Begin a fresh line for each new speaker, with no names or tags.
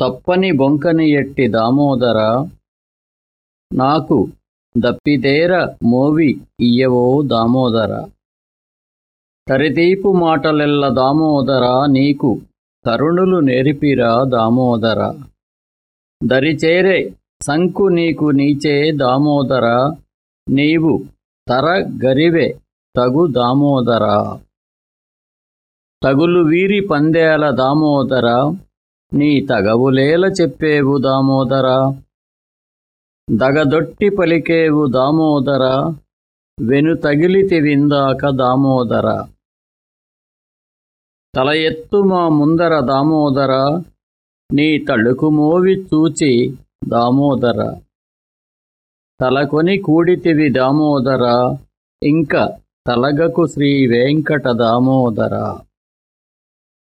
తప్పని బొంకని ఎట్టి దామోదర? నాకు దప్పిదేర మోవి ఇయ్యవో దామోదర? తరితీపు మాటలెల్ల దామోదర నీకు తరుణులు నేర్పిరా దామోదర? దరిచేరే సంకు నీకు నీచే దామోదర నీవు తర గరివే తగు దామోదర? తగులు వీరి పందేల దామోదర? నీ తగవులేల చెప్పేవు దామోదర. దగదొట్టి పలికేవు దామోదర. వెను తగిలితి విందాక దామోదర. తల ఎత్తు మా ముందర దామోదర. నీ తళుకు మోవి చూచి దామోదర. తలకొని కూడితివి దామోదర. ఇంక తలగకు శ్రీ వెంకట దామోదర.